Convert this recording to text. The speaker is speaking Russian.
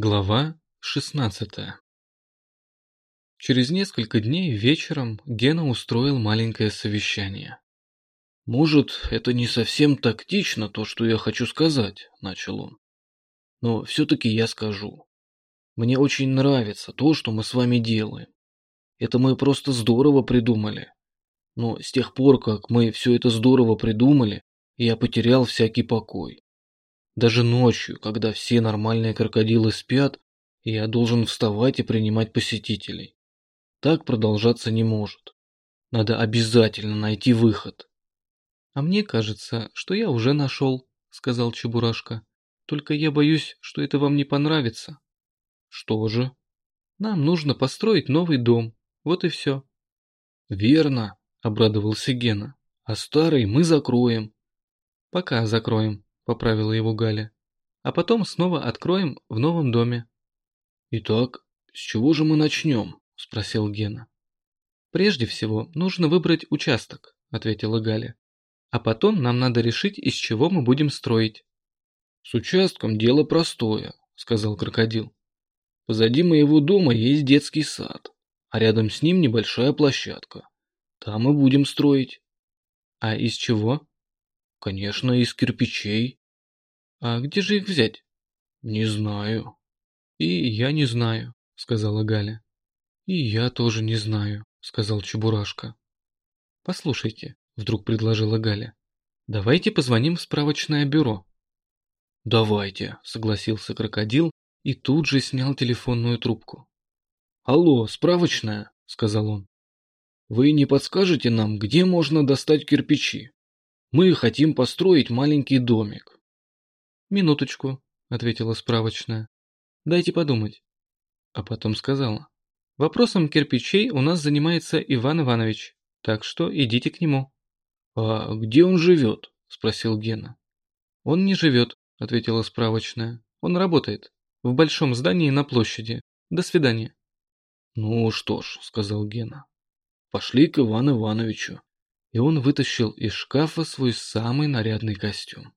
Глава 16 Через несколько дней вечером Гена устроил маленькое совещание. «Может, это не совсем тактично, то, что я хочу сказать», — начал он. «Но все-таки я скажу. Мне очень нравится то, что мы с вами делаем. Это мы просто здорово придумали. Но с тех пор, как мы все это здорово придумали, я потерял всякий покой. Даже ночью, когда все нормальные крокодилы спят, я должен вставать и принимать посетителей. Так продолжаться не может. Надо обязательно найти выход. А мне кажется, что я уже нашел, сказал Чебурашка. Только я боюсь, что это вам не понравится. Что же? Нам нужно построить новый дом. Вот и все. Верно, обрадовался Гена. А старый мы закроем. Пока закроем, поправила его Галя. А потом снова откроем в новом доме. Итак, с чего же мы начнем? Спросил Гена. Прежде всего, нужно выбрать участок, ответила Галя. А потом нам надо решить, из чего мы будем строить. С участком дело простое, сказал крокодил. Позади моего дома есть детский сад, а рядом с ним небольшая площадка. Там мы будем строить. А из чего? Конечно, из кирпичей. А где же их взять? Не знаю. И я не знаю, сказала Галя. И я тоже не знаю, сказал Чебурашка. Послушайте, вдруг предложила Галя. Давайте позвоним в справочное бюро. Давайте, согласился крокодил и тут же снял телефонную трубку. Алло, справочная, сказал он. Вы не подскажете нам, где можно достать кирпичи? Мы хотим построить маленький домик. «Минуточку», — ответила справочная. «Дайте подумать». А потом сказала. «Вопросом кирпичей у нас занимается Иван Иванович, так что идите к нему». «А где он живет?» — спросил Гена. «Он не живет», — ответила справочная. «Он работает. В большом здании на площади. До свидания». «Ну что ж», — сказал Гена. «Пошли к Ивану Ивановичу». И он вытащил из шкафа свой самый нарядный костюм.